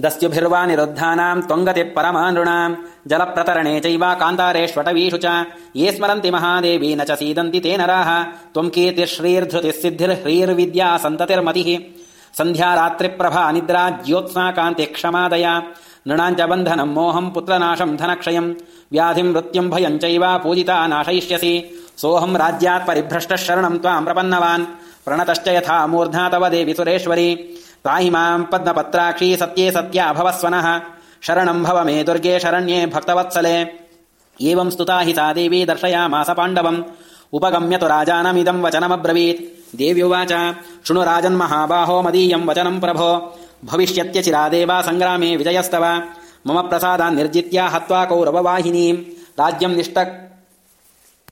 दस्युभिर्वा निरुद्धानाम् त्वङ्गति परमा नृणाम् जलप्रतरणे चैव कान्तारेष्वटवीषु च ये स्मरन्ति महादेवी न च सीदन्ति ते नराः। त्वम् कीर्तिश्रीर्धृतिः सिद्धिर्ह्रीर्विद्या सन्ततिर्मतिः। सन्ध्या रात्रिप्रभा निद्रा ज्योत्स्ना कान्ति क्षमादया। नृणाम् च बन्धनम् मोहम् पुत्रनाशम् धनक्षयम्। व्याधिम् मृत्युम् भयम् चैव पूजिता नाशयिष्यसि। सोऽहम् राज्यात् परिभ्रष्टः शरणम् त्वाम् प्रपन्नवान्। प्रणतश्च यथा मूर्धा तव देवि सुरेश्वरी त्राहि माम् पद्मपत्राक्षी सत्ये सत्या भवस्वनः। शरणम् भव मे दुर्गे शरण्ये भक्तवत्सले। एवम् स्तुता हि सा देवी दर्शयामास पाण्डवम्। उपगम्य तु राजानमिदम् वचनमब्रवीत्। देव्युवाच शृणु राजन्महाबाहो मदीयम् वचनम् प्रभो। भविष्यत्यचिरादेव सङ्ग्रामे विजयस्तव। मम प्रसादान् निर्जित्या हत्वा कौरववाहिनीम्। राज्यम् निष्ट